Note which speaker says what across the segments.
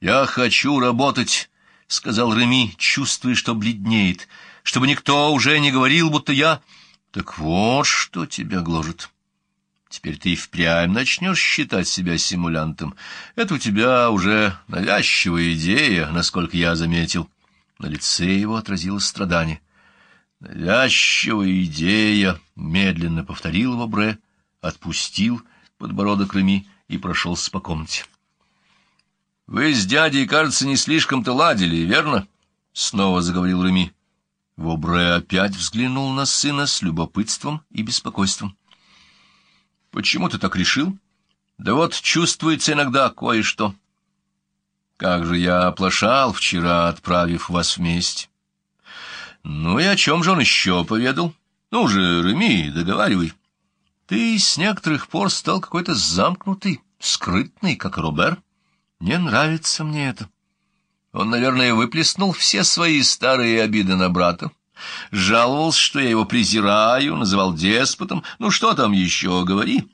Speaker 1: «Я хочу работать», — сказал Реми, чувствуя, что бледнеет, «чтобы никто уже не говорил, будто я...» «Так вот, что тебя гложет». Теперь ты и впрямь начнешь считать себя симулянтом. Это у тебя уже навязчивая идея, насколько я заметил. На лице его отразилось страдание. «Навязчивая идея», — медленно повторил его Бре, отпустил подбородок Реми и прошелся по комнате. «Вы с дядей, кажется, не слишком-то ладили, верно?» — снова заговорил Реми. Вобре опять взглянул на сына с любопытством и беспокойством. Почему ты так решил? Да вот чувствуется иногда кое-что. Как же я оплошал вчера, отправив вас вместе. Ну и о чем же он еще поведал? Ну же, Реми, договаривай. Ты с некоторых пор стал какой-то замкнутый, скрытный, как Робер. Не нравится мне это. Он, наверное, выплеснул все свои старые обиды на брата. Жаловался, что я его презираю, называл деспотом. Ну, что там еще, говори.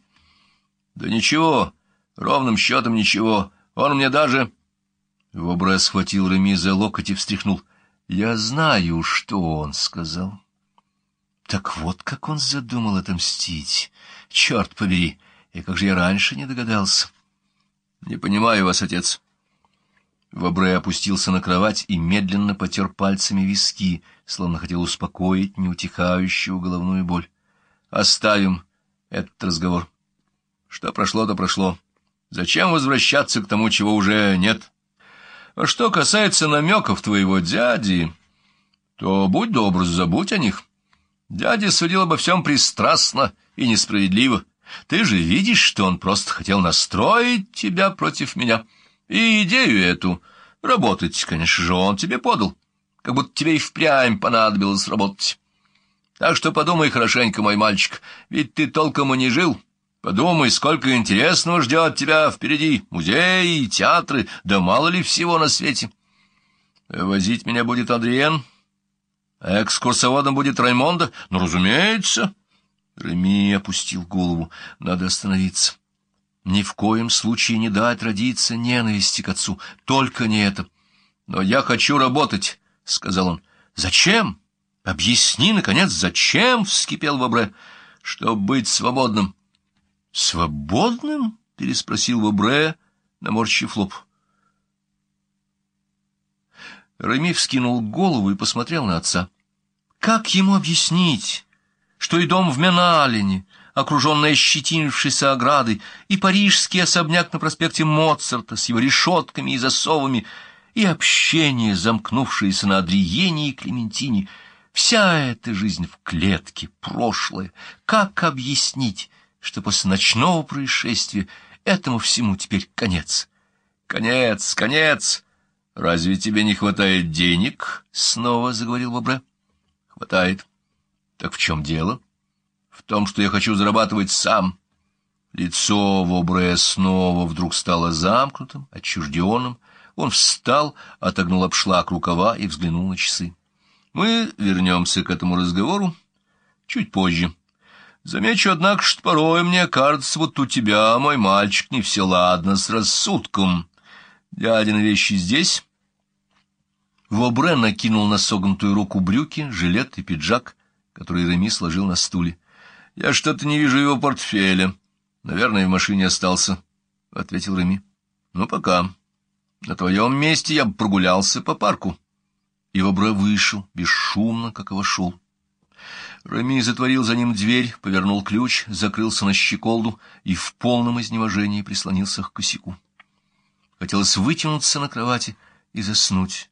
Speaker 1: Да ничего, ровным счетом ничего. Он мне даже... Вобра схватил Реми за локоть и встряхнул. Я знаю, что он сказал. Так вот, как он задумал отомстить. Черт побери, и как же я раньше не догадался. Не понимаю вас, отец. Вобре опустился на кровать и медленно потер пальцами виски, словно хотел успокоить неутихающую головную боль. Оставим этот разговор. Что прошло, то прошло. Зачем возвращаться к тому, чего уже нет? А что касается намеков твоего дяди, то будь добр, забудь о них. Дядя судил обо всем пристрастно и несправедливо. Ты же видишь, что он просто хотел настроить тебя против меня. И идею эту работать, конечно же, он тебе подал, как будто тебе и впрямь понадобилось работать. Так что подумай хорошенько, мой мальчик, ведь ты толком и не жил. Подумай, сколько интересного ждет тебя впереди. Музеи, театры, да мало ли всего на свете. Возить меня будет Адриен, экскурсоводом будет Раймонда. Ну, разумеется. Реми опустил голову. Надо остановиться. Ни в коем случае не дать родиться ненависти к отцу. Только не это. Но я хочу работать, — сказал он. Зачем? Объясни, наконец, зачем? — вскипел Вобре. Чтобы быть свободным. Свободным? — переспросил Вобре, наморщив лоб. Реми вскинул голову и посмотрел на отца. Как ему объяснить, что и дом в Меналине, окруженный ощетинившейся оградой, и парижский особняк на проспекте Моцарта с его решетками и засовами, и общение, замкнувшееся на Адриене и Клементине, вся эта жизнь в клетке, прошлое, как объяснить, что после ночного происшествия этому всему теперь конец? Конец, конец! Разве тебе не хватает денег? Снова заговорил Бобре. Хватает. Так в чем дело? в том, что я хочу зарабатывать сам. Лицо Вобре снова вдруг стало замкнутым, отчужденным. Он встал, отогнул обшлаг рукава и взглянул на часы. Мы вернемся к этому разговору чуть позже. Замечу, однако, что порой мне кажется, вот у тебя, мой мальчик, не все ладно с рассудком. Дядины вещи здесь. Вобре накинул на согнутую руку брюки, жилет и пиджак, который Реми сложил на стуле. — Я что-то не вижу его портфеля. Наверное, в машине остался, — ответил Реми. — Ну, пока. На твоем месте я бы прогулялся по парку. И Вобре вышел, бесшумно, как и вошел. Реми затворил за ним дверь, повернул ключ, закрылся на щеколду и в полном изнеможении прислонился к косяку. Хотелось вытянуться на кровати и заснуть.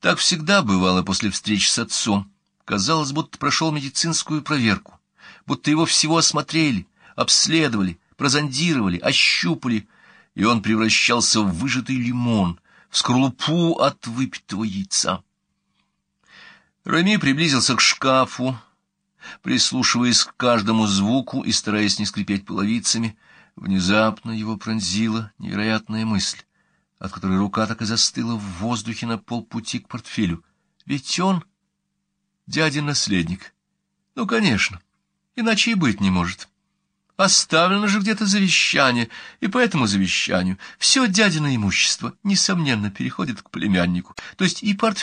Speaker 1: Так всегда бывало после встреч с отцом. Казалось, будто прошел медицинскую проверку будто его всего осмотрели, обследовали, прозондировали, ощупали, и он превращался в выжатый лимон, в скорлупу от выпитого яйца. Рами приблизился к шкафу, прислушиваясь к каждому звуку и стараясь не скрипеть половицами. Внезапно его пронзила невероятная мысль, от которой рука так и застыла в воздухе на полпути к портфелю. Ведь он дядин наследник. Ну, конечно. Иначе и быть не может. Оставлено же где-то завещание, и по этому завещанию все дядино имущество, несомненно, переходит к племяннику, то есть и портфель,